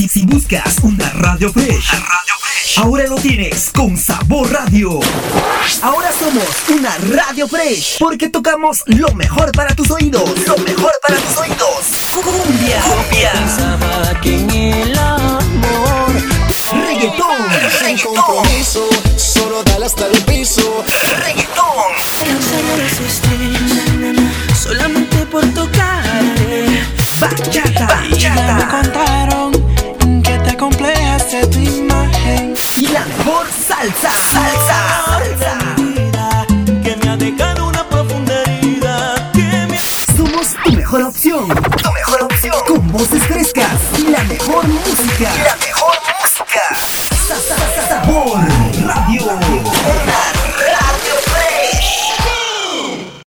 Si, si buscas una radio fresh, ahora lo tienes con Sabor Radio. Ahora somos una radio fresh porque tocamos lo mejor para tus oídos. Lo mejor para tus oídos. Cumbia. Cumbia. Pensaba que en el amor Reggaetón. Reggaetón. compromiso, solo dale hasta el piso. Reggaetón. solamente por tocarte. por salsa, salsa, salsa. Que me ha dejado una profunda herida. Somos tu mejor opción. Tu mejor opción. Con voces frescas. La mejor música. La mejor música.